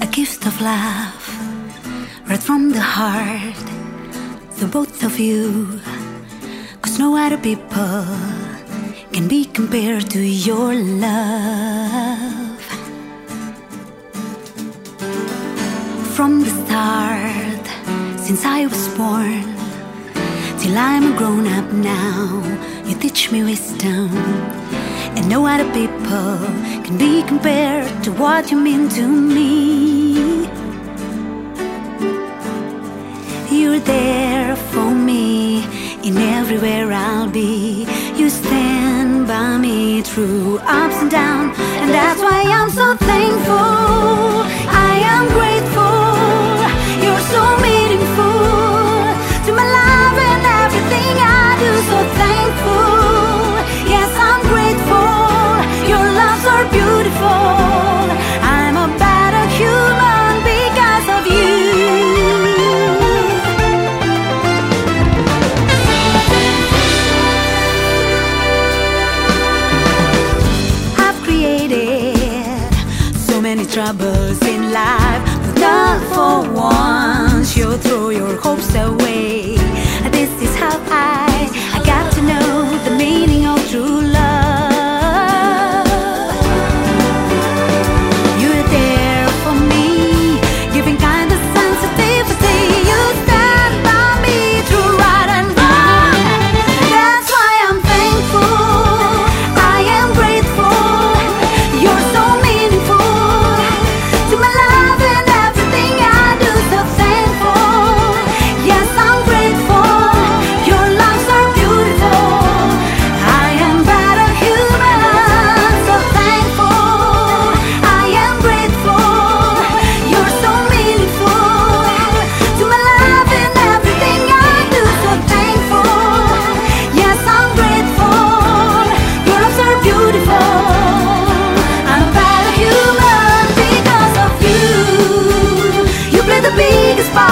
a gift of love, right from the heart, the both of you. Cause no other people can be compared to your love. From the start, since I was born, till I'm a grown up now, you teach me wisdom and no other people can be compared to what you mean to me. You're there for me in everywhere I'll be. You stand by me through ups and downs, and that's why I'm so thankful. many troubles in life, but not for once you throw your hopes away. This is how I biggest fight.